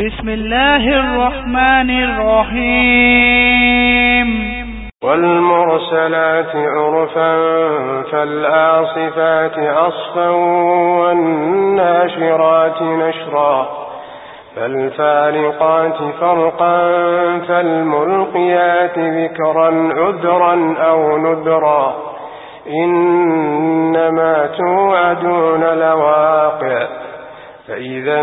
بسم الله الرحمن الرحيم والمرسلات عرفا فالآصفات أصفا والناشرات نشرا فالفارقات فرقا فالملقيات ذكرا عذرا أو نذرا إنما توعدون لواقع فإذا